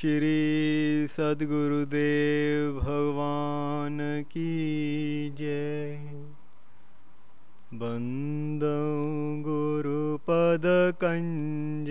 شری سدگردیو بھگوان کی جے بندوں گرو پد کنج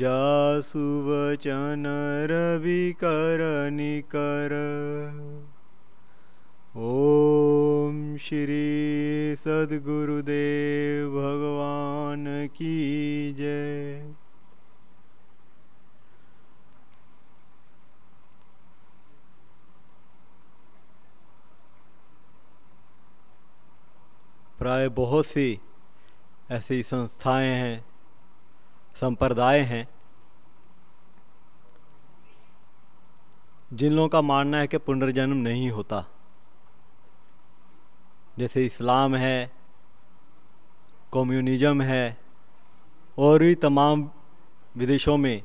جاسوچ نبر کرم شری ست گروے بھگوان کی جے پرائ بہت سی ایسی سنتھا ہیں سمپردائے ہیں۔ جن لوگوں کا ماننا ہے کہ پنرجنم نہیں ہوتا۔ جیسے اسلام ہے، کمیونزم ہے، اور بھی تمام ودیشوں میں۔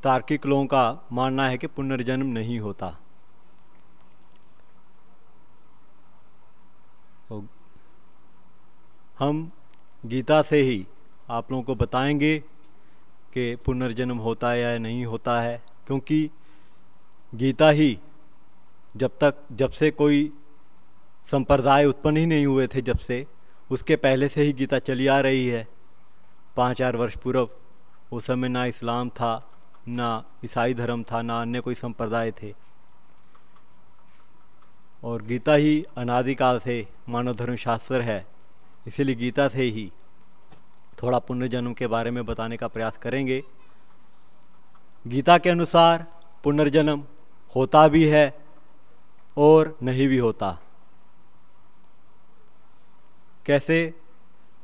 تارکک لوگوں کا ماننا ہے کہ پنرجنم نہیں ہوتا۔ ہم گیتا سے ہی آپ لوگوں کو بتائیں گے کہ پنرجنم ہوتا ہے یا نہیں ہوتا ہے، کیونکہ گیتا ہی جب تک، جب سے کوئی سمپردائے اتپن ہی نہیں ہوئے تھے، جب سے اس کے پہلے سے ہی گیتا چلی آ رہی ہے۔ پانچ چار ورش پورب اس سمے نہ اسلام تھا، نہ عیسائی دھرم تھا، نہ انیہ کوئی سمپردائے تھے۔ اور گیتا ہی انادی کال سے مانو دھرم شاستر ہے۔ اسی لیے گیتا سے ہی تھوڑا پنرجنم کے بارے میں بتانے کا پریاس کریں گے۔ گیتا کے انوسار پنرجنم ہوتا بھی ہے اور نہیں بھی ہوتا۔ کیسے؟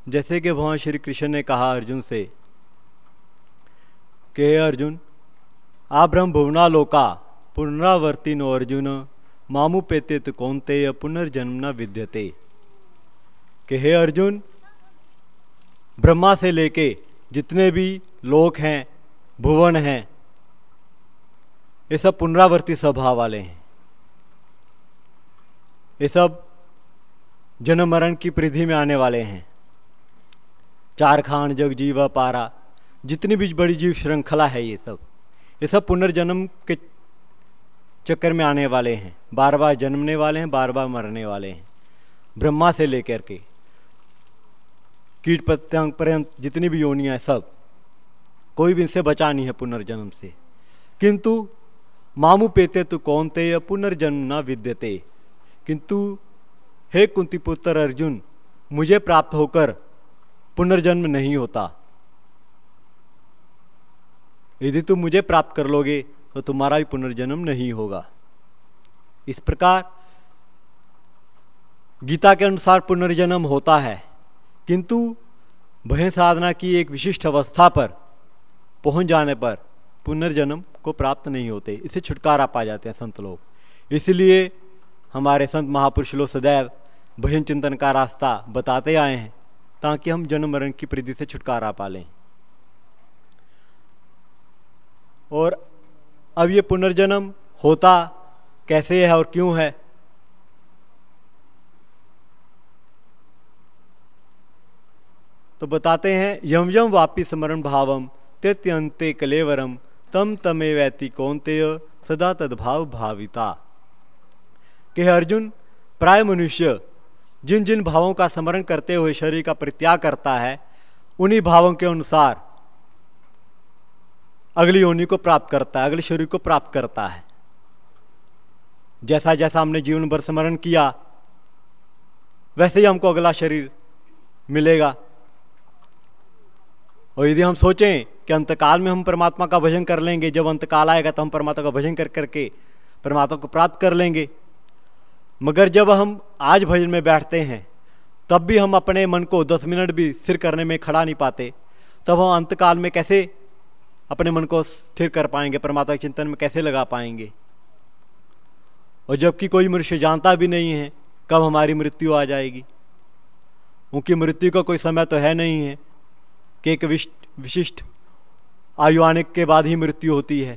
جیسے کہ بھگوان شری کرشن نے کہا ارجن سے کہ ارجن آبرم برہم بھونا لوکا پنراورتی نو ارجن، مامو پیتے تو کونتے یا پنرجنم نہ ودیتے کہ ہے ارجن، برہما سے لے کے جتنے بھی لوگ ہیں، بھون ہیں، یہ سب پنراورتی سبھا والے ہیں۔ یہ سب جنم مرن کی پردھی میں آنے والے ہیں۔ چارکھان جگ جیوا پارا، جتنی بھی بڑی جیو شرنکھلا ہے یہ سب۔ یہ سب پنرجنم کے چکر میں آنے والے ہیں۔ بار بار جنمنے والے ہیں بار بار مرنے والے ہیں۔ برہما سے لے کر کے کیٹ پتنگ پرینت جتنی بھی یونیاں ہیں سب، کوئی بھی ان سے بچا نہیں ہے پنرجنم سے۔ کنتو، مامو پیتے تو کون تے یا پنرجنم نہ ودیتے کنتو، ہے کنتی پتر ارجن، مجھے پراپت ہو کر پنرجنم نہیں ہوتا۔ یدی تم مجھے پراپت کر لو گے تو تمہارا بھی پنرجنم نہیں ہوگا۔ اس پرکار گیتا کے انوسار پنرجنم ہوتا ہے۔ کنت بھن سا دھنا کی ایک وشٹھ اوستھا پر پہنچ جانے پر پنرجنم کو پراپت نہیں ہوتے، اسے چھٹکارا پا جاتے ہیں سنت لوگ۔ اسی لیے ہمارے سنت مہاپرش لو سدیو بجن چنتن کا راستہ بتاتے آئے ہیں تاکہ ہم جنم مرنگ کی پردھی سے چھٹکارا پا لیں۔ اور اب یہ پنرجنم ہوتا کیسے ہے اور کیوں ہے؟ تو بتاتے ہیں، یم یم واپی سمرن بھاوم تیتینتے کلیورم، تم تمے ویتی کونتے سدا تدبھاو بھاوتا کہ ارجن، پرائے منشیہ، جن جن بھاووں کا سمرن کرتے ہوئے شریر کا پرتیاگ کرتا ہے، انہی بھاووں کے انسار اگلی یونی کو پراپت کرتا ہے، اگلے شریر کو پراپت کرتا ہے۔ جیسا جیسا ہم نے جیون بھر سمرن کیا، ویسے ہی ہم کو اگلا شریر ملے گا۔ اور یدی ہم سوچیں کہ انتکال میں ہم پرماتما کا بھجن کر لیں گے، جب انتکال آئے گا تو ہم پرماتا کا بھجن کر کر کے پرماتما کو پراپت کر لیں گے۔ مگر جب ہم آج بھجن میں بیٹھتے ہیں، تب بھی ہم اپنے من کو دس منٹ بھی سر کرنے میں کھڑا نہیں پاتے۔ تب ہم انتکال میں کیسے اپنے من کو ستھر کر پائیں گے پرماتا کے چنتن میں کیسے لگا پائیں گے؟ اور جبکہ کوئی منشیہ جانتا بھی نہیں ہے، کب ہماری مرتیو آ جائے گی؟ ان کی مرتیو کا کوئی سمے تو ہے نہیں ہے۔ کہ ایک وششٹ آیوانک کے بعد ہی مرتیو ہوتی ہے۔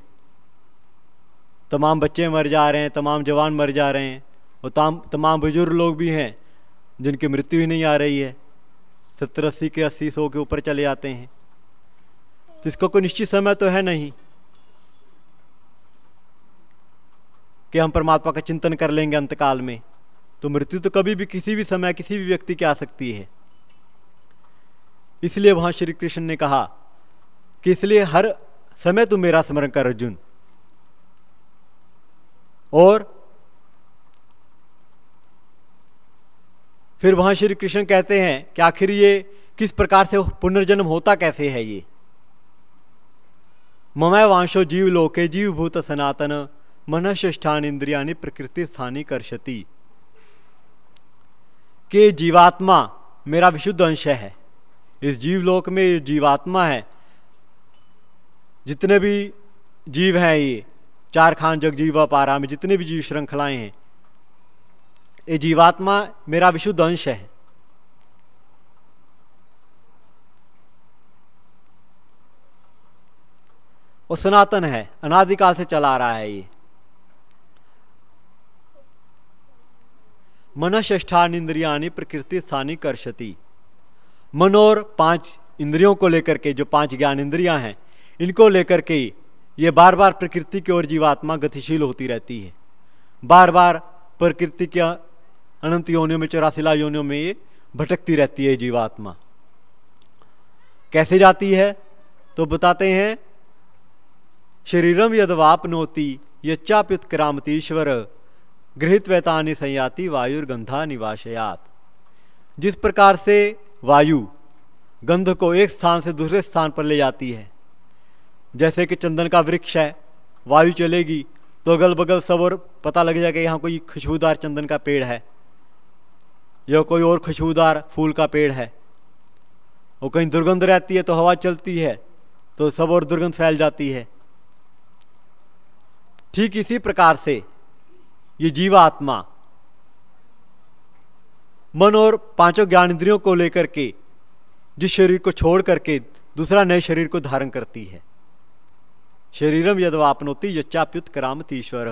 تمام بچے مر جا رہے ہیں، تمام جوان مر جا رہے ہیں اور تمام تمام بزرگ لوگ بھی ہیں جن کی مرتیو ہی نہیں آ رہی ہے۔ ستر اسی کے اسی سو کے اوپر چلے آتے ہیں۔ تو اس کا کوئی نشچت سمے تو ہے نہیں کہ ہم پرماتما کا چنتن کر لیں گے انتقال میں۔ تو مرتیو تو کبھی بھی کسی بھی سمے کسی بھی ویکتی کی آ سکتی ہے۔ اس لیے وہاں شری کرشن نے کہا کہ اس لیے ہر سمے تم میرا سمرن کر ارجن اور پھر وہاں شری کرشن کہتے ہیں کہ آخر یہ کس پرکار سے پنرجنم ہوتا کیسے ہے یہ؟ ممے وانشو جیو لوکے جیو بھوت سناتن منشان اندریانی پرکرتی استھانی کرشتی۔ کہ جیواتما میرا وشدھ انش ہے۔ اس جیو لوک میں یہ جیواتما ہے۔ جتنے بھی جیو ہیں یہ، چار خان جگ جیو پارا میں جتنے بھی جیو شرنکھلائیں ہیں، یہ جیواتما میرا وشدھ انش ہے۔ وہ سناتن ہے انادکال سے چلا رہا ہے یہ۔ منششان اندریانی پرکرتی ستھانی کرشتی۔ منور پانچ اندریوں کو لے کر کے جو پانچ گیان اندریاں ہیں، ان کو لے کر کے یہ بار بار پرکرتی کی اور جیواتما گتیشیل ہوتی رہتی ہے۔ بار بار پرکرتی کے انت یونیوں میں چوراسلا یونیوں میں یہ بھٹکتی رہتی ہے جیواتما۔ کیسے جاتی ہے؟ تو بتاتے ہیں، شریرم یدواپنوتی یچاپت کرامتیشور گرہت ویتانی سیاتی وایور گندھا نواشیات۔ جس پرکار سے وایو گندھ کو ایک استھان سے دوسرے استھان پر لے جاتی ہے۔ جیسے کہ چندن کا ورکش ہے وایو چلے گی تو اگل بگل سب اور پتہ لگ جائے کہ یہاں کوئی خوشبودار چندن کا پیڑ ہے۔ یا کوئی اور خوشبودار پھول کا پیڑ ہے۔ وہ کہیں درگند رہتی ہے تو ہوا چلتی ہے، تو سب اور درگند پھیل جاتی ہے۔ ٹھیک اسی پرکار سے یہ جیوا آتما من اور پانچوں گیانندریوں کو لے کر کے، جس شریر کو چھوڑ کر کے دوسرا نئے شریر کو دھارن کرتی ہے۔ شریرم یدواپنوتی یچاپیت کرامت ایشور۔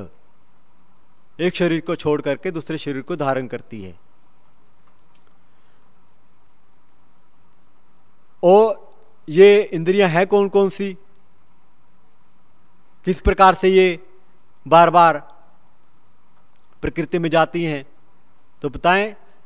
ایک شریر کو چھوڑ کر کے دوسرے شریر کو دھارن کرتی ہے۔ اور یہ اندریاں ہیں کون کون سی؟ کس پرکار سے یہ بار بار پرکرتی میں جاتی ہیں؟ تو بتائیں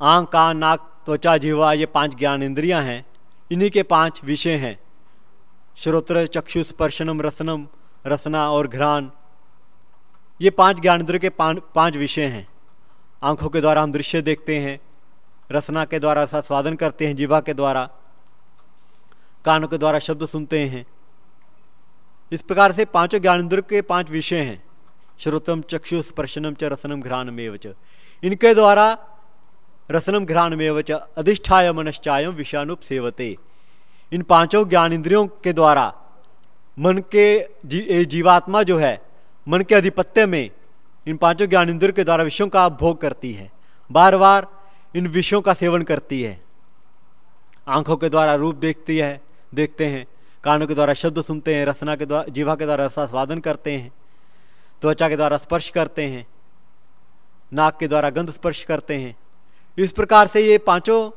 آنکھ کان ناک توچا جیوا یہ پانچ گیان اندریاں ہیں انہی کے پانچ وشے ہیں شروتر چکشو اسپرشنم رسنم رسنا اور گھران یہ پانچ گیان اندر کے پانچ وشے ہیں آنکھوں کے دوارا ہم درشیہ دیکھتے ہیں رسنا کے دوارا سا سوادن کرتے ہیں جیوا کے دوارا کانوں کے دوارا شبد سنتے ہیں۔ اس پرکار سے پانچوں گیانندر کے پانچ وشے ہیں۔ شروتم چکشو سپرشنم چ رسنم گھران میوچ ان کے دوارا رسنم گھران میوچ ادھشٹھایا منشچایم وشانوپ سیوتے۔ ان پانچوں گیانندریوں کے دوارا من کے جی- جیواتما جو ہے، من کے ادھپتیہ میں ان پانچوں گیانندر کے دوارا وشوں کا بھوگ کرتی ہے۔ بار بار ان وشوں کا سیون کرتی ہے۔ آنکھوں کے دوارا روپ دیکھتی ہے۔ دیکھتے ہیں، کانوں کے دوارا شبد سنتے ہیں، رسنا کے دوارا، جیوا کے دوارا رساسوادن کرتے ہیں، توچا کے دوارا اسپرش کرتے ہیں، ناک کے دوارا گند اسپرش کرتے ہیں۔ اس پرکار سے یہ پانچوں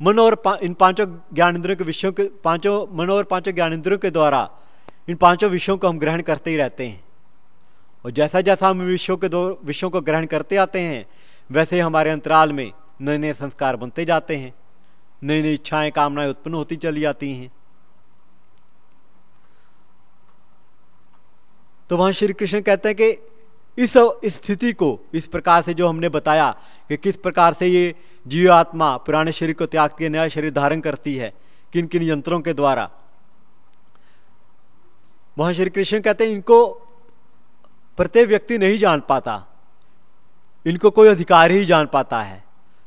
من اور ان پانچوں گیانندروں کے وشوں کے، پانچوں من اور پانچوں گیانندروں کے دوارا، ان پانچوں وشوں کو ہم گرہن کرتے ہی رہتے ہیں۔ اور جیسا جیسا ہم وشوں کے دو، وشوں کو گرہن کرتے آتے ہیں، ویسے ہمارے انترال میں نئے نئے سنسکار بنتے جاتے ہیں۔ نئی نئی اچھائیں، کامنائیں اتپن ہوتی چلی جاتی ہیں۔ تو وہاں شری کرشن کہتے ہیں کہ اس استھتی کو، اس پرکار سے جو ہم نے بتایا کہ کس پرکار سے یہ جیو آتما پرانے شریر کو تیاگ کے نیا شریر دھارن کرتی ہے، کن کن یتروں کے دوارا۔ وہاں شری کرشن کہتے ہیں ان کو پرتیک ویکتی نہیں جان پاتا، ان کو کوئی ادھیکار ہی جان پاتا ہے۔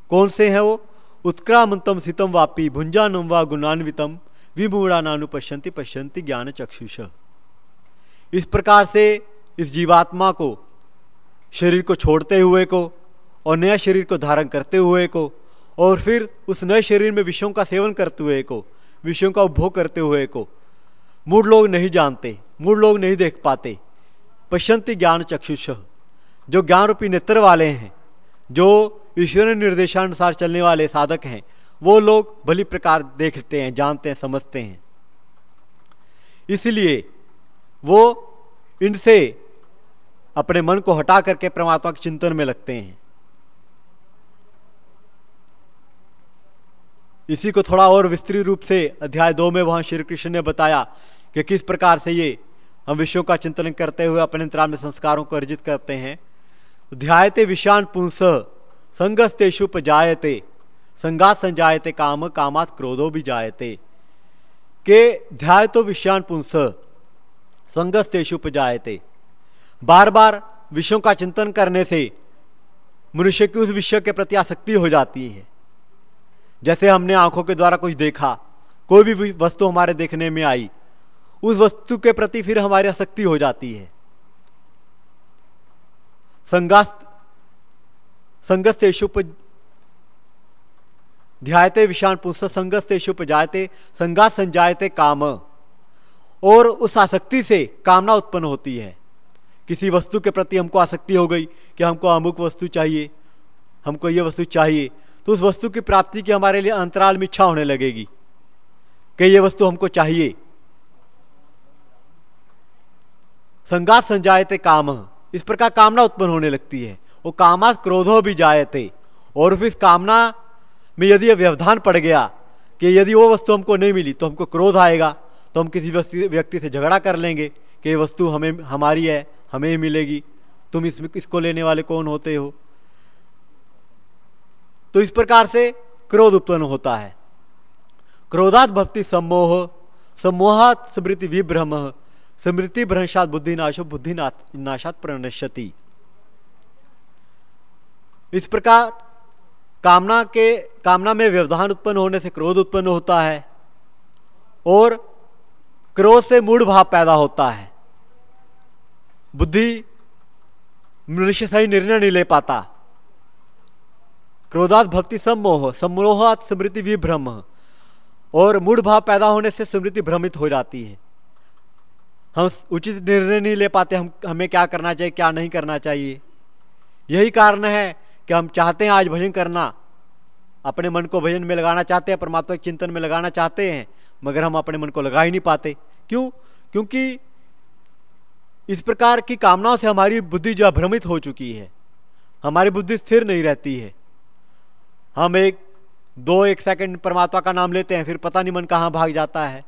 کون سے ہیں وہ؟ اتکرامنتم ستم واپی، بھنجانم وا گنانوتم وموڑا نانو پشنتی پشنتی گیان چکشوش۔ اس پرکار سے اس جیواتما کو، شریر کو چھوڑتے ہوئے کو اور نیا شریر کو دھارن کرتے ہوئے کو اور پھر اس نئے شریر میں وشوں کا سیون کرتے ہوئے کو وشوں کا اپبھوگ کرتے ہوئے کو۔ موڑ لوگ نہیں جانتے، موڑ لوگ نہیں دیکھ پاتے۔ پشنتی گیان چکشوش جو گیان روپی نیتر والے ہیں، جو ایشور نردیشانسار چلنے والے سادھک ہیں، وہ لوگ بھلی پرکار دیکھتے ہیں، جانتے ہیں، سمجھتے ہیں۔ اس لیے وہ ان سے اپنے من کو ہٹا کر کے پرماتما کے چنتن میں لگتے ہیں۔ اسی کو تھوڑا اور وستری روپ سے ادھیائے دو میں وہاں شری کرشن نے بتایا کہ کس پرکار سے یہ ہم وشوں کا چنتن کرتے ہوئے اپنے انترام میں سنسکاروں کو ارجت کرتے ہیں۔ دھیاتے وشان پنس سنگستے شپ جایتے، سنگات سنجایتے کام، کامات کرودو بھی جایتے۔ کہ دھیا تو وشان پنس سنگستشوپجائے بار بار وشوں کا چنتن کرنے سے منشیہ کی اس وشو کے پرتی آسکتی ہو جاتی ہے۔ جیسے ہم نے آنکھوں کے دوارا کچھ دیکھا، کوئی بھی وسط ہمارے دیکھنے میں آئی، اس وسط کے پرتی پھر ہماری آسکتی ہو جاتی ہے۔ سنگست وشا پوست سنگست سنگا سنجائے کام۔ اور اس آسکتی سے کامنا اتپن ہوتی ہے۔ کسی وستو کے پرتی ہم کو آسکتی ہو گئی کہ ہم کو امک وستو چاہیے، ہم کو یہ وستو چاہیے، تو اس وستو کی پراپتی کی ہمارے لیے انترال میں اچھا ہونے لگے گی کہ یہ وستو ہم کو چاہیے۔ سنگات سنجایتے کام اس پر کا کامنا اتپن ہونے لگتی ہے۔ وہ کاما کرودھو بھی جایتے اور اس کامنا میں یدی ویوھان پڑ گیا کہ یدی وہ وستو ہم کو نہیں ملی تو ہم کو کرودھ آئے گا۔ تو ہم کسی ویکتی سے جھگڑا کر لیں گے کہ یہ وستو ہمیں ہماری ہے، ہمیں ملے گی۔ تم اس میں اس کو لینے والے کون ہوتے ہو؟ تو اس پرکار سے کرودھ اتپن ہوتا ہے۔ کرودات بھکتی سموہ، سموہات سمرتی وبرہم سمرتی برہنشات بدھی ناشو بدھی ناشات پرنشتی۔ اس پرکار کامنا کے کامنا میں ویوھان اتپن ہونے سے کرودھ اتپن ہوتا ہے اور کروھ سے موڑ بھاؤ پیدا ہوتا ہے۔ بدھی منشیہ صحیح نرنے نہیں لے پاتا۔ کرودات بھکتی سموہ سمروہات سمرتی بھی برہم۔ اور موڑ بھاؤ پیدا ہونے سے سمرتی بھرمت ہو جاتی ہے۔ ہم اچت نرنے نہیں لے پاتے، ہم، ہمیں کیا کرنا چاہیے، کیا نہیں کرنا چاہیے؟ یہی کارن ہے کہ ہم چاہتے ہیں آج بھجن کرنا۔ اپنے من کو بھجن میں لگانا چاہتے ہیں، پرماتما کے چنتن میں لگانا چاہتے ہیں، مگر ہم اپنے من کو لگا ہی نہیں پاتے۔ کیوں؟ کیونکہ اس پرکار کی کامناؤں سے ہماری بدھی جو ابھرمت ہو چکی ہے، ہماری بدھی ستھر نہیں رہتی ہے۔ ہم ایک دو ایک سیکنڈ پرماتما کا نام لیتے ہیں، پھر پتہ نہیں من کہاں بھاگ جاتا ہے۔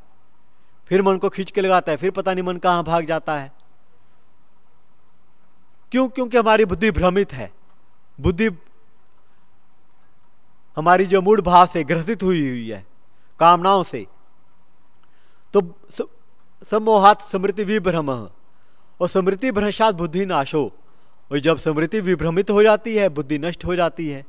پھر من کو کھینچ کے لگاتا ہے، پھر پتہ نہیں من کہاں بھاگ جاتا ہے۔ کیوں؟ کیونکہ ہماری بدھی بھرمت ہے۔ بدھی ہماری جو موڑ بھاؤ سے گرست ہوئی ہوئی ہے، کامناؤں سے۔ تو سموہات سمرتی ویبرم اور سمتھ برشات بدھ ناشو۔ اور جب سمرت وبرمت ہو جاتی ہے بدھ نشٹ ہو جاتی ہے۔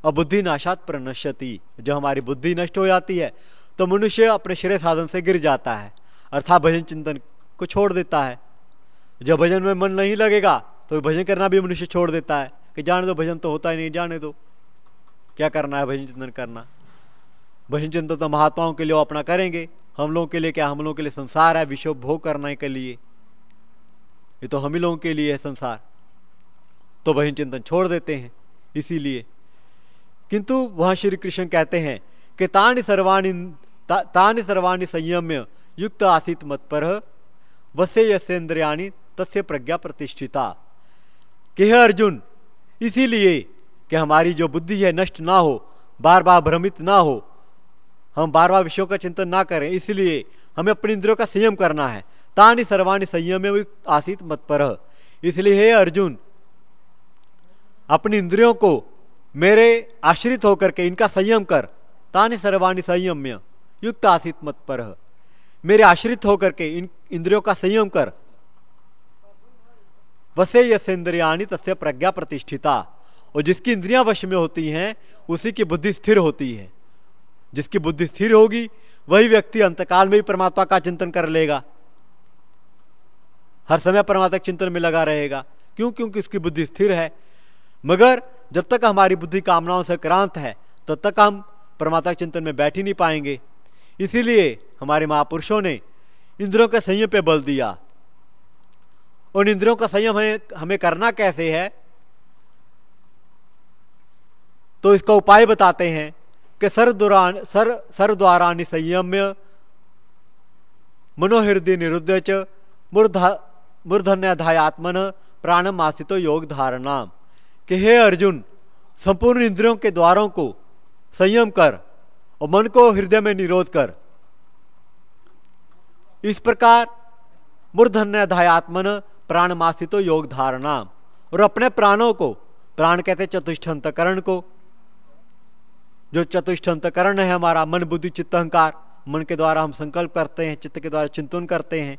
اور بدھ ناشات پر نشتی جب ہماری بدھ نشٹ ہو جاتی ہے، تو منشیہ اپنے شرے سا سے گر جاتا ہے۔ ارتھاتن کو چھوڑ دیتا ہے۔ جب بھجن میں من نہیں لگے گا، تو بجن کرنا بھی منشیہ چھوڑ دیتا ہے۔ کہ جانے دو بجن تو ہوتا ہی نہیں، جانے دو۔ کیا کرنا ہے بجن چنتن کرنا؟ بجن چنتن تو مہاتماؤں کے لیے اپنا کریں گے۔ ہم لوگوں کے لیے کیا؟ ہم لوگوں کے لیے سنسار ہے وشو بھوگ کرنے کے لیے۔ یہ تو ہم ہی لوگوں کے لیے ہے سنسار۔ تو بہن چنتن چھوڑ دیتے ہیں، اسی لیے۔ کنتو وہاں شری کرشن کہتے ہیں کہ تان سروانی تان سروانی سیمیہ یوکت آسیت مت پر وسے یسیندریانی تسیہ پرگیا پرتیشتا کہ ہے ارجن، اسی لیے کہ ہماری جو بدھی ہے نشٹ نہ ہو، بار بار بھرمت نہ ہو۔ ہم بار بار وشوں کا چنتن نہ کریں۔ اس لیے ہمیں اپنی اندروں کا سیم کرنا ہے۔ تانی سروانی سیم میں آسیت مت پر۔ اس لیے ہے ارجن، اپنی اندروں کو میرے آشرت ہو کر کے ان کا سیم کر۔ تانی سروانی سیم میں یوکت آسیت مت پر۔ میرے آشرت ہو کر کے ان اندروں کا سیم کر۔ وسے یس یسندریانی تسے پرگیا پرتیشٹھتا اور جس کی اندریاں وش میں ہوتی ہیں، اسی کی بدھی استھر ہوتی ہے۔ جس کی بدھ استھر ہوگی، وہی ویکتی انتکال میں بھی پرماتما کا چنتن کر لے گا۔ ہر سمے پرماتما چنتن میں لگا رہے گا۔ کیوں؟ کیونکہ اس کی بدھ استھر ہے۔ مگر جب تک ہماری بدھی کامناؤں سے کرانت ہے، تب تک ہم پرماتما چنتن میں بیٹھ ہی نہیں پائیں گے۔ اسی لیے ہمارے مہا پرشوں نے اندروں کے سنیم پہ بل دیا۔ ان اندروں کا سنیم ہمیں ہمیں کرنا کیسے ہے؟ تو اس کا اپائے بتاتے ہیں۔ کہ سر دوران سر سر دوارانی سیمیہ منوہردی نرد مردھنیاتمن پرانم آست یوگ دھارنا۔ کہ ہے ارجن، سمپورن اندروں کے دواروں کو سیم کر اور من کو ہردے میں نرود کر۔ اس پرکار مردھنیاتمن پران آست یوگ دھارنا۔ اور اپنے پرانوں کو، پران کہتے چتشٹھنتکرن کو۔ جو چتشٹھنتکرن ہے، ہمارا من بدھی چت، اہنکار۔ من کے دوارا ہم سنکلپ کرتے ہیں، چت کے دوارا چنتن کرتے ہیں۔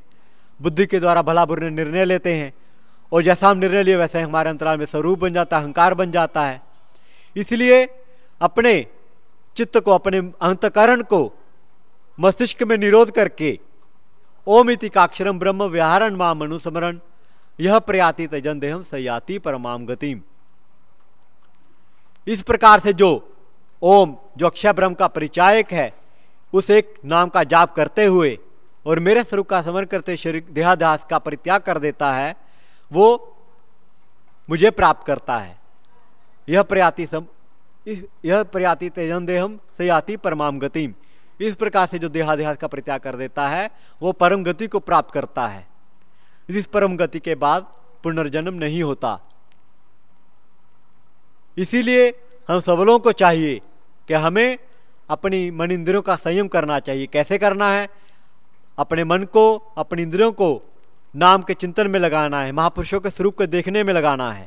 بدھی کے دوارا بھلا برے نرنے لیتے ہیں۔ اور جیسا ہم نرنے لیے، ویسے ہمارے انترال میں سوروپ بن جاتا ہے، اہنکار بن جاتا ہے۔ اس لیے اپنے چت کو، اپنے انتکرن کو مستشک میں نرود کر کے اوم اتی کاکشرم، برہم، ویہارن، ماں انوسمرن یہ پریاتی تجن دیہم سیاتی پرمام گتیم۔ اس پرکار سے جو اوم جو اکشر برہم کا پریچایک ہے اس ایک نام کا جاپ کرتے ہوئے اور میرے سروپ کا سمر کرتے شریر دیہاداس کا پریتیاگ کر دیتا ہے، وہ مجھے پراپت کرتا ہے۔ یہ پریاتی سم، یہ پریاتی تیجن دیہم سیاتی پرمام گتیم۔ اس پرکار سے جو دیہادیاس کا پریتیاگ کر دیتا ہے، وہ پرم گتی کو پراپت کرتا ہے۔ اس پرم گتی کے بعد پنرجنم نہیں ہوتا۔ اسی لیے ہم سبلوں کو چاہیے کہ ہمیں اپنی من اندروں کا سیم کرنا چاہیے۔ کیسے کرنا ہے؟ اپنے من کو، اپنی اندروں کو نام کے چنتن میں لگانا ہے، مہاپروشوں کے سوروپ کو دیکھنے میں لگانا ہے۔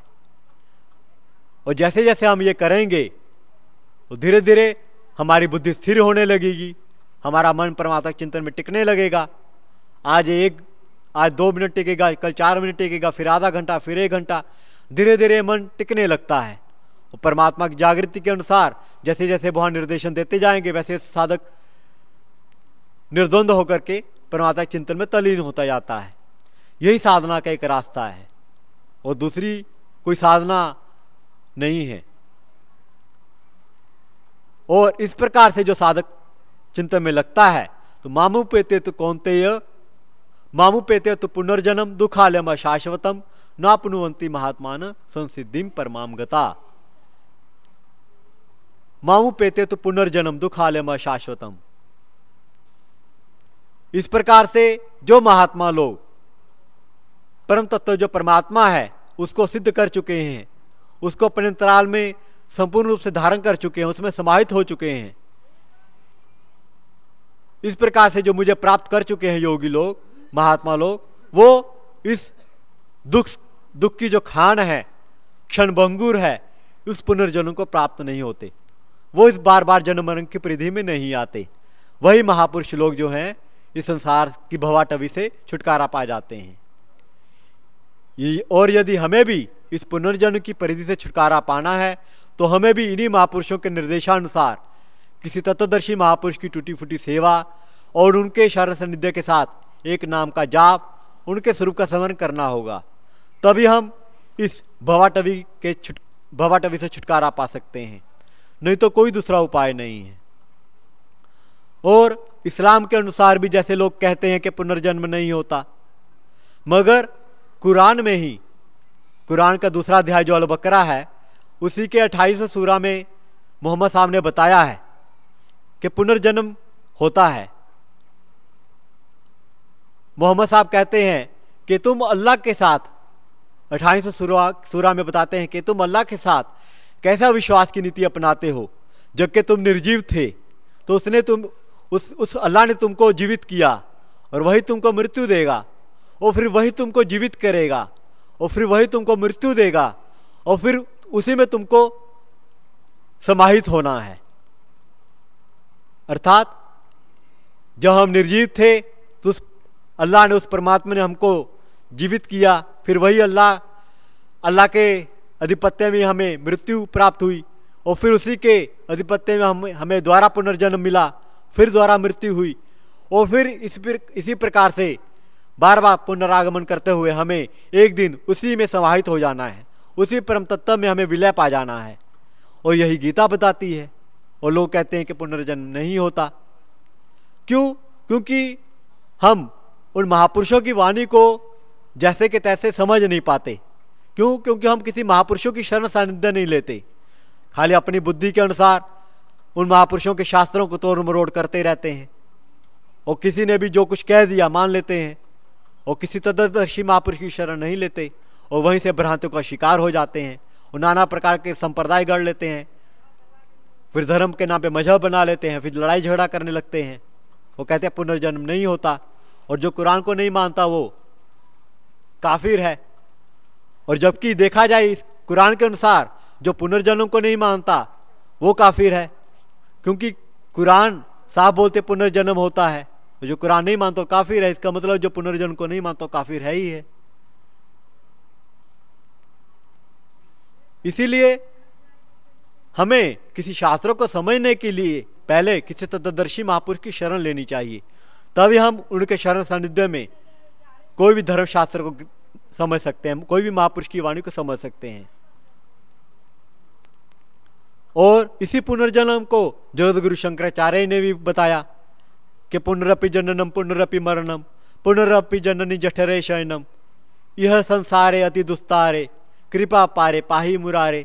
اور جیسے جیسے ہم یہ کریں گے تو دھیرے دھیرے ہماری بدھی استھر ہونے لگے گی، ہمارا من پرماتک چنتن میں ٹکنے لگے گا۔ آج ایک، آج دو منٹ ٹکے گا، کل چار منٹ ٹکے گا، پھر آدھا گھنٹہ، پھر ایک گھنٹہ۔ دھیرے دھیرے من ٹکنے لگتا ہے۔ پرماتما کی جاگتی کے انوسار جیسے جیسے وہاں نردیشن دیتے جائیں گے، ویسے سادھک نردند ہو کر کے پرماتما چنتن میں تلین ہوتا جاتا ہے۔ یہی سادھنا کا ایک راستہ ہے۔ اور دوسری کوئی سادھنا نہیں ہے۔ اور اس پرکار سے جو سادھک چنتن میں لگتا ہے، تو مامو پیتے تو کونتے مامو پیتے تو پنرجنم دکھالم شاشوتم ناپنوتی مہاتمان سنسدھیم پرمام گتا مامو پیتے تو پنرجنم دکھالم شاشوتم۔ اس پرکار سے جو مہاتما لوگ، پرم تتو جو پرماتما ہے، اس کو سدھ کر چکے ہیں۔ اس کو اپنے انترال میں سمپورن روپ سے دھارن کر چکے ہیں، اس میں سماہت ہو چکے ہیں۔ اس پرکار سے جو مجھے پراپت کر چکے ہیں یوگی لوگ، مہاتما لوگ، وہ اس دکھ دکھ کی جو کھان ہے، کھن بنگور ہے، اس پنرجنوں کو پراپت نہیں ہوتے۔ وہ اس بار بار جنم مرن کی پردھی میں نہیں آتے۔ وہی مہاپرش لوگ جو ہیں، اس سنسار کی بھوا ٹوی سے چھٹکارا پا جاتے ہیں۔ اور یدی ہمیں بھی اس پنرجن کی پردھی سے چھٹکارا پانا ہے، تو ہمیں بھی انہی مہاپرشوں کے نردیشانوسار، کسی تتودرشی مہاپرش کی ٹوٹی پھوٹی سیوا اور ان کے شر سندھے کے ساتھ ایک نام کا جاپ، ان کے سوروپ کا سمرن کرنا ہوگا۔ تبھی ہم اس بھوا ٹوی کے بھوا ٹوی سے چھٹکارا پا سکتے ہیں۔ نہیں تو کوئی دوسرا اپائے نہیں ہے۔ اور اسلام کے انوسار بھی جیسے لوگ کہتے ہیں کہ پنرجنم نہیں ہوتا۔ مگر قرآن میں ہی، قرآن کا دوسرا ادھیائے جو البکرا ہے، اسی کے اٹھائیس سورہ میں محمد صاحب نے بتایا ہے کہ پنرجنم ہوتا ہے۔ محمد صاحب کہتے ہیں کہ تم اللہ کے ساتھ اٹھائیس سورہ میں بتاتے ہیں کہ تم اللہ کے ساتھ کیسا وشواس کی نیتی اپناتے ہو؟ جبکہ تم نرجیو تھے، تو اس نے تم، اس اس اللہ نے تم کو جیوت کیا، اور وہی تم کو مرتیو دے گا، اور پھر وہی تم کو جیوت کرے گا، اور پھر وہی تم کو مرتیو دے گا، اور پھر اسی میں تم کو سماہت ہونا ہے۔ ارتھات، جب ہم نرجیت تھے، تو اس، اللہ نے اس پرماتما نے ہم کو جیوت کیا، پھر وہی اللہ اللہ کے ادھپتیہ میں ہمیں مرتیو پراپت ہوئی اور پھر اسی کے ادھپتیہ میں ہم ہمیں دوبارہ پنرجنم ملا، پھر دوبارہ مرتیو ہوئی اور پھر اس پر اسی پرکار سے بار بار پنراگمن کرتے ہوئے ہمیں ایک دن اسی میں سماہت ہو جانا ہے، اسی پرم تتو میں ہمیں ولے پا جانا ہے۔ اور یہی گیتا بتاتی ہے اور لوگ کہتے ہیں کہ پنرجنم نہیں ہوتا۔ کیوں؟ کیونکہ ہم ان مہاپرشوں کی وانی کو جیسے کہ تیسے سمجھ نہیں پاتے۔ کیوں؟ کیونکہ ہم کسی مہاپرشوں کی شرن ساندھیہ نہیں لیتے۔ خالی اپنی بدھی کے انوسار ان مہاپرشوں کے شاستروں کو توڑ مروڑ کرتے رہتے ہیں۔ اور کسی نے بھی جو کچھ کہہ دیا مان لیتے ہیں۔ اور کسی تدرشی مہاپرش کی شرن نہیں لیتے۔ اور وہیں سے برہانتوں کا شکار ہو جاتے ہیں۔ اور نانا پرکار کے سمپردائے گڑھ لیتے ہیں۔ پھر دھرم کے نام پہ مذہب بنا لیتے ہیں۔ پھر لڑائی جھگڑا کرنے لگتے ہیں۔ وہ کہتے ہیں پنرجنم نہیں ہوتا۔ اور جو قرآن کو نہیں مانتا وہ کافر ہے۔ اور جبکہ دیکھا جائے اس قرآن کے انسار جو پنرجنم کو نہیں مانتا، وہ کافر ہے۔ کیونکہ قرآن صاحب بولتے پنرجنم ہوتا ہے۔ جو قرآن نہیں مانتا کافر ہے۔ اس کا مطلب جو پنرجنم کو نہیں مانتا کافر ہے ہی ہے۔ اسی لیے ہمیں کسی شاستروں کو سمجھنے کے لیے پہلے کسی تدرشی مہاپر کی شرن لینی چاہیے۔ تبھی ہم ان کے شرن ساندھیہ میں کوئی بھی دھرم شاستر کو سمجھ سکتے ہیں، کوئی بھی مہاپرش کی وانی کو سمجھ سکتے ہیں۔ اور اسی پنرجنم کو جگت گرو شنکراچاریہ نے بھی بتایا کہ پنرپی جننم، پنرپی مرنم، پنرپی جننی جٹھرے شینم۔ یہ سنسارے اتی دستارے، کرپا پارے، پاہی مرارے۔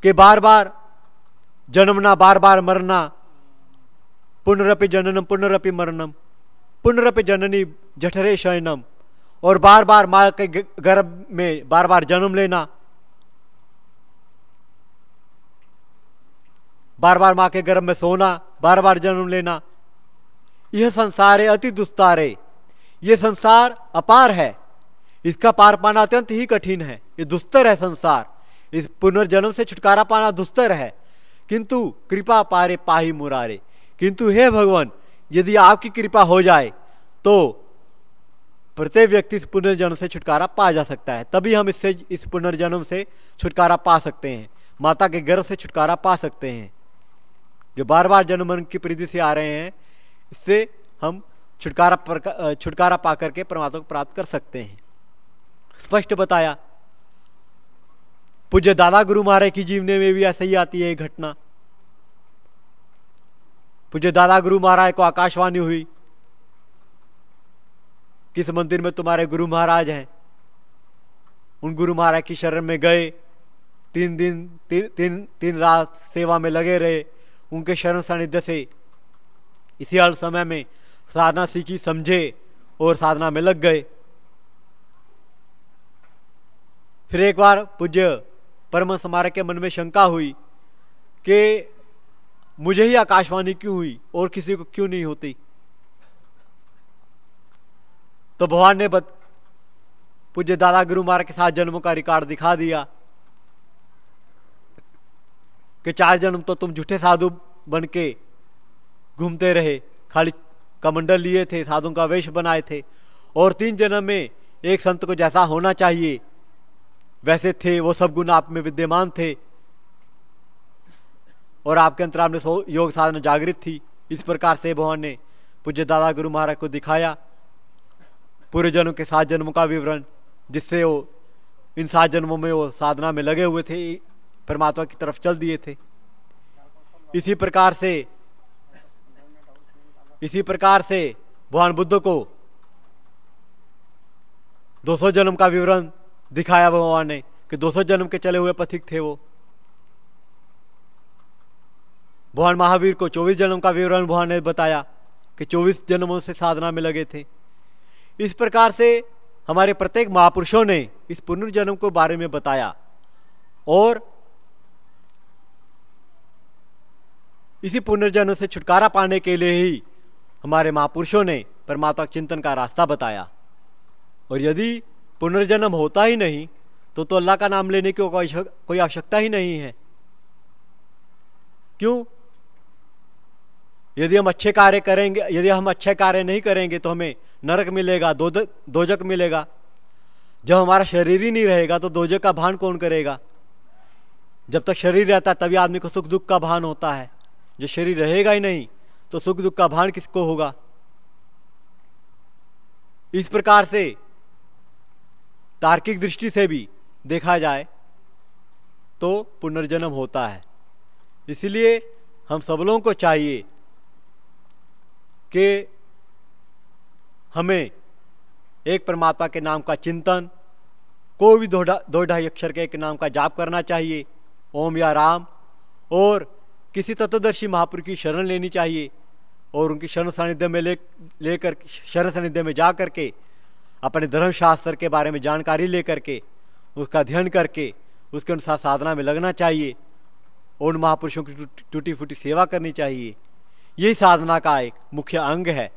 کہ بار بار جنمنا، بار بار مرنا۔ پنرپی جننم، پنرپی مرنم۔ پنرپی جننی جٹھرے شینم۔ اور بار بار ماں کے گرب میں بار بار جنم لینا۔ بار بار ماں کے گرب میں سونا، بار بار جنم لینا۔ یہ سنسار ہے اتی دستارے۔ یہ سنسار اپار ہے۔ اس کا پار پانا اتنت ہی کٹھن ہے۔ یہ دستر ہے سنسار۔ اس پنرجنم سے چھٹکارا پانا دستر ہے۔ کنتو کرپا پارے پاہی مرارے۔ کنتو ہے بھگوان، یدی آپ کی کرپا ہو جائے، تو پرتیک ویکتی اس پنرجنم سے چھٹکارا پا جا سکتا ہے، تبھی ہم اس سے، اس پنرجنم سے چھٹکارا پا سکتے ہیں۔ ماتا کے گرو سے چھٹکارا پا سکتے ہیں۔ جو بار بار جنم کی پریدھی سے آ رہے ہیں، اس سے ہم چھٹکارا چھٹکارا پا کر کے پرماتما کو پراپت کر سکتے ہیں۔ اسپشٹ بتایا، پوجیہ دادا گرو مہاراج کی جیونے میں بھی ایسا ہی آتی ہے یہ گھٹنا۔ پوجیہ دادا گرو مہاراج کو آکاشوانی ہوئی۔ کس مندر میں تمہارے گرو مہاراج ہیں؟ ان گرو مہاراج کی شرن میں گئے، تین دن، تین تین رات سیوا میں لگے رہے، ان کے شرن ساندھیہ سے۔ اسی حال سمے میں سادھنا سیکھی سمجھے اور سادھنا میں لگ گئے۔ پھر ایک بار پوجیہ پرم سمارک کے من میں شنکا ہوئی کہ مجھے ہی آکاشوانی کیوں ہوئی اور کسی کو کیوں نہیں ہوتی؟ تو بھگوان نے بت پوجیہ دادا گرو مہاراج کے ساتھ جنموں کا ریکارڈ دکھا دیا کہ چار جنم تو تم جھوٹے سادھو بن کے گھومتے رہے، خالی کمنڈل لیے تھے سادھو کا ویش بنائے تھے۔ اور تین جنم میں ایک سنت کو جیسا ہونا چاہیے، ویسے تھے، وہ سب گن آپ میں ودیمان تھے۔ اور آپ کے انترام میں یوگ سادھنا جاگرت تھی۔ اس پرکار سے بھگوان نے پوجیہ دادا گرو مہاراج کو دکھایا۔ پورے جنم کے سات جنموں کا وورن، جس سے وہ ان سات جنموں میں وہ سادھنا میں لگے ہوئے تھے، پرماتما کی طرف چل دیے تھے۔ اسی پرکار سے، اسی پرکار سے بھگوان بدھ کو دو سو جنم کا وورن دکھایا بھگوان نے کہ دو سو جنم کے چلے ہوئے پتھک تھے وہ۔ بھگوان مہاویر کو چوبیس جنم کا وورن بھگوان نے بتایا کہ چوبیس جنموں سے سادھنا میں لگے تھے۔ اس پرکار سے ہمارے پرتیک مہاپرشوں نے اس پنرجنم کو بارے میں بتایا۔ اور اسی پنرجنم سے چھٹکارا پانے کے لیے ہی ہمارے مہاپرشوں نے پرماتما چنتن کا راستہ بتایا۔ اور یدی پنرجنم ہوتا ہی نہیں، تو تو اللہ کا نام لینے کی کوئی آوشکتا ہی نہیں ہے۔ کیوں؟ یدی ہم اچھے کاریہ کریں گے، یدی ہم اچھے کاریہ نہیں کریں گے تو ہمیں نرک ملے گا دوجک ملے گا۔ جب ہمارا شریر ہی نہیں رہے گا تو دوجک کا بھان کون کرے گا؟ جب تک شریر رہتا ہے تبھی آدمی کو سکھ دکھ کا بھان ہوتا ہے۔ جو شریر رہے گا ہی نہیں تو سکھ دکھ کا بھان کس کو ہوگا؟ اس پرکار سے، تارکک درشٹی سے بھی دیکھا جائے تو پنرجنم ہوتا ہے۔ اسی لیے ہم سب لوگوں کو چاہیے کہ ہمیں ایک پرماتما کے نام کا چنتن، کوئی بھی دو ڈھائی اکشر کے ایک نام کا جاپ کرنا چاہیے، اوم یا رام، اور کسی تتدرشی مہاپر کی شرن لینی چاہیے، اور ان کی شرن ساندھیہ میں لے لے کر شرن ساندھیہ میں جا کر کے، اپنے دھرم شاستر کے بارے میں جانکاری لے کر کے، اس کا دھیان کر کے، اس کے انوسار سادھنا میں لگنا چاہیے، اور ان مہاپرشوں کی ٹوٹی پھوٹی سیوا کرنی چاہیے۔ یہی سادھنا کا ایک مکھیہ انگ ہے۔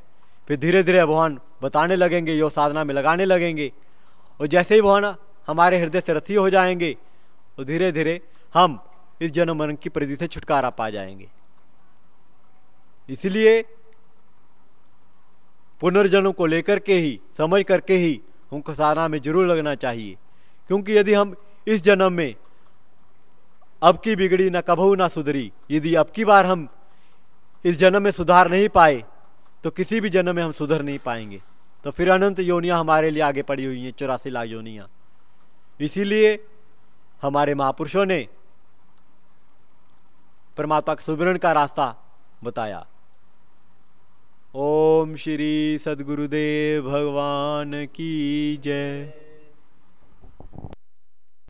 پھر دھیرے دھیرے بھگوان بتانے لگیں گے، یہ سادھنا میں لگانے لگیں گے۔ اور جیسے ہی بھگوان ہمارے ہردے سے رتھی ہو جائیں گے، اور دھیرے دھیرے ہم اس جنم مرن کی پردی سے چھٹکارا پا جائیں گے۔ اس لیے پنرجنم کو لے کر کے ہی، سمجھ کر کے ہی ان کو سادھنا میں ضرور لگنا چاہیے۔ کیونکہ یدی ہم اس جنم میں اب کی بگڑی نہ کبھو نہ سدھری، یدی اب کی بار ہم اس جنم میں سدھار نہیں پائے، تو کسی بھی جنم میں ہم سدھر نہیں پائیں گے۔ تو پھر اننت یونیاں ہمارے لیے آگے پڑی ہوئی ہیں، چوراسی لاکھ یونیاں۔ اسی لیے ہمارے مہاپرشوں نے پرماتما کے سمرن کا راستہ بتایا۔ اوم شری سد گرودیو بھگوان کی جے۔